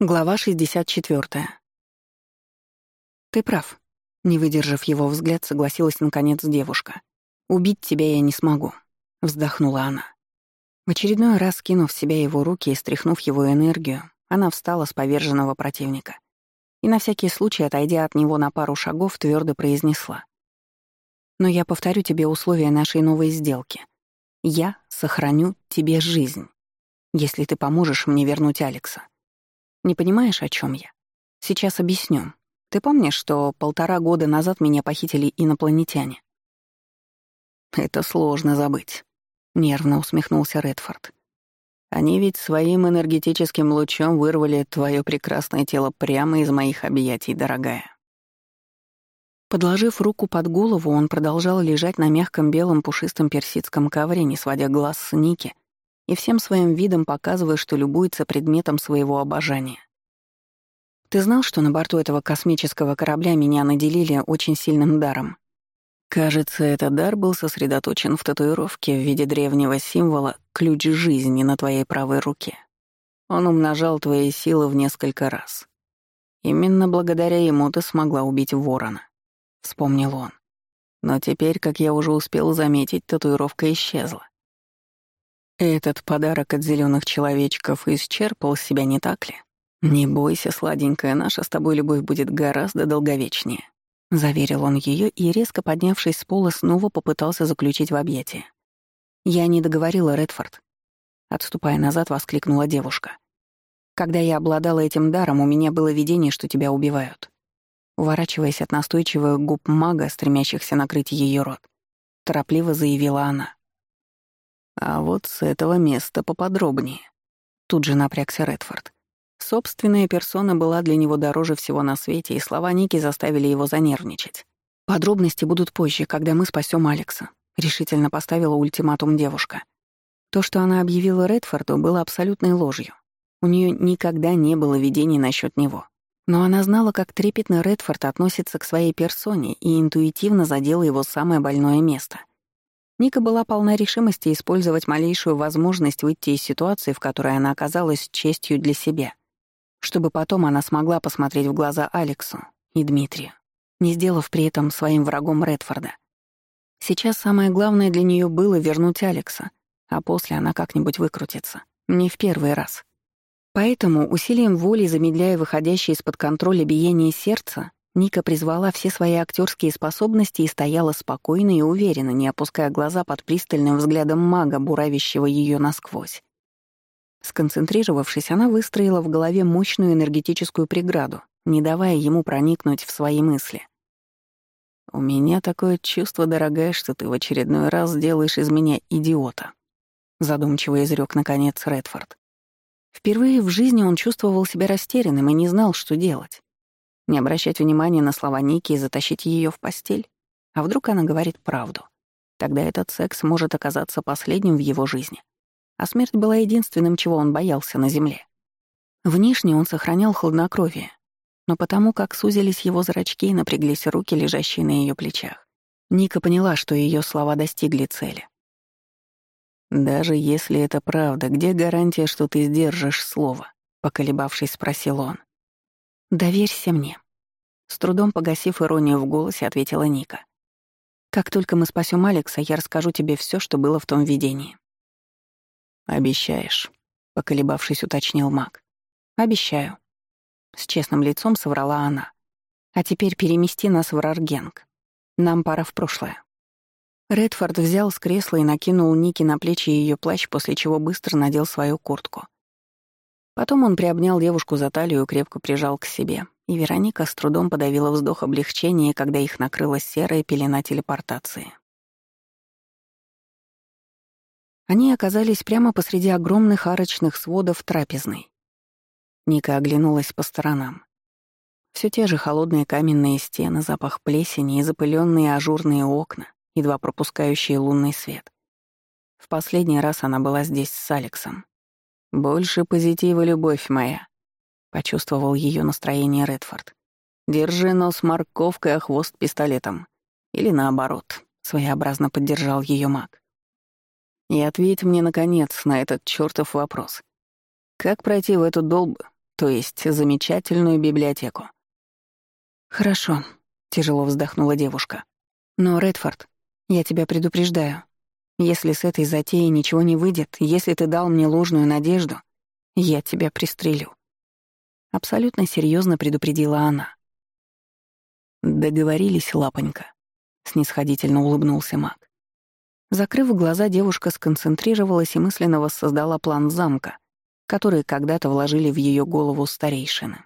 Глава 64. «Ты прав», — не выдержав его взгляд, согласилась наконец девушка. «Убить тебя я не смогу», — вздохнула она. В очередной раз, кинув в себя его руки и стряхнув его энергию, она встала с поверженного противника и на всякий случай, отойдя от него на пару шагов, твердо произнесла. «Но я повторю тебе условия нашей новой сделки. Я сохраню тебе жизнь, если ты поможешь мне вернуть Алекса». Не понимаешь, о чем я? Сейчас объясню. Ты помнишь, что полтора года назад меня похитили инопланетяне? Это сложно забыть, нервно усмехнулся Редфорд. Они ведь своим энергетическим лучом вырвали твое прекрасное тело прямо из моих объятий, дорогая. Подложив руку под голову, он продолжал лежать на мягком белом пушистом персидском ковре, не сводя глаз с Ники, и всем своим видом показывая, что любуется предметом своего обожания. «Ты знал, что на борту этого космического корабля меня наделили очень сильным даром?» Кажется, этот дар был сосредоточен в татуировке в виде древнего символа «ключ жизни» на твоей правой руке. Он умножал твои силы в несколько раз. Именно благодаря ему ты смогла убить ворона, — вспомнил он. Но теперь, как я уже успел заметить, татуировка исчезла. Этот подарок от зеленых человечков исчерпал себя, не так ли? Не бойся, сладенькая, наша с тобой любовь будет гораздо долговечнее. Заверил он ее и, резко поднявшись с пола, снова попытался заключить в объятия. «Я не договорила, Редфорд», — отступая назад, воскликнула девушка. «Когда я обладала этим даром, у меня было видение, что тебя убивают». Уворачиваясь от настойчивых губ мага, стремящихся накрыть ее рот, торопливо заявила она. А вот с этого места поподробнее. Тут же напрягся Редфорд. Собственная персона была для него дороже всего на свете, и слова Ники заставили его занервничать. «Подробности будут позже, когда мы спасем Алекса», — решительно поставила ультиматум девушка. То, что она объявила Редфорду, было абсолютной ложью. У нее никогда не было видений насчет него. Но она знала, как трепетно Редфорд относится к своей персоне и интуитивно задела его самое больное место — Ника была полна решимости использовать малейшую возможность выйти из ситуации, в которой она оказалась честью для себя, чтобы потом она смогла посмотреть в глаза Алексу и Дмитрию, не сделав при этом своим врагом Редфорда. Сейчас самое главное для нее было вернуть Алекса, а после она как-нибудь выкрутится. Не в первый раз. Поэтому, усилием воли замедляя выходящее из-под контроля биение сердца, Ника призвала все свои актерские способности и стояла спокойно и уверенно, не опуская глаза под пристальным взглядом мага, буравящего ее насквозь. Сконцентрировавшись, она выстроила в голове мощную энергетическую преграду, не давая ему проникнуть в свои мысли. «У меня такое чувство, дорогая, что ты в очередной раз сделаешь из меня идиота», задумчиво изрек наконец Редфорд. Впервые в жизни он чувствовал себя растерянным и не знал, что делать не обращать внимания на слова Ники и затащить ее в постель? А вдруг она говорит правду? Тогда этот секс может оказаться последним в его жизни. А смерть была единственным, чего он боялся на земле. Внешне он сохранял хладнокровие, но потому как сузились его зрачки и напряглись руки, лежащие на ее плечах, Ника поняла, что ее слова достигли цели. «Даже если это правда, где гарантия, что ты сдержишь слово?» — поколебавшись, спросил он. «Доверься мне», — с трудом погасив иронию в голосе, ответила Ника. «Как только мы спасем Алекса, я расскажу тебе все, что было в том видении». «Обещаешь», — поколебавшись, уточнил маг. «Обещаю». С честным лицом соврала она. «А теперь перемести нас в Раргенг. Нам пора в прошлое». Редфорд взял с кресла и накинул Ники на плечи ее плащ, после чего быстро надел свою куртку. Потом он приобнял девушку за талию и крепко прижал к себе. И Вероника с трудом подавила вздох облегчения, когда их накрыла серая пелена телепортации. Они оказались прямо посреди огромных арочных сводов трапезной. Ника оглянулась по сторонам. Все те же холодные каменные стены, запах плесени и запыленные ажурные окна, едва пропускающие лунный свет. В последний раз она была здесь с Алексом. «Больше позитива, любовь моя», — почувствовал ее настроение Редфорд. «Держи нос морковкой, а хвост пистолетом. Или наоборот», — своеобразно поддержал ее маг. «И ответь мне, наконец, на этот чертов вопрос. Как пройти в эту долб, то есть замечательную библиотеку?» «Хорошо», — тяжело вздохнула девушка. «Но, Редфорд, я тебя предупреждаю, если с этой затеей ничего не выйдет, если ты дал мне ложную надежду, я тебя пристрелю. Абсолютно серьезно предупредила она. Договорились, лапонька. Снисходительно улыбнулся маг. Закрыв глаза, девушка сконцентрировалась и мысленно воссоздала план замка, который когда-то вложили в ее голову старейшины.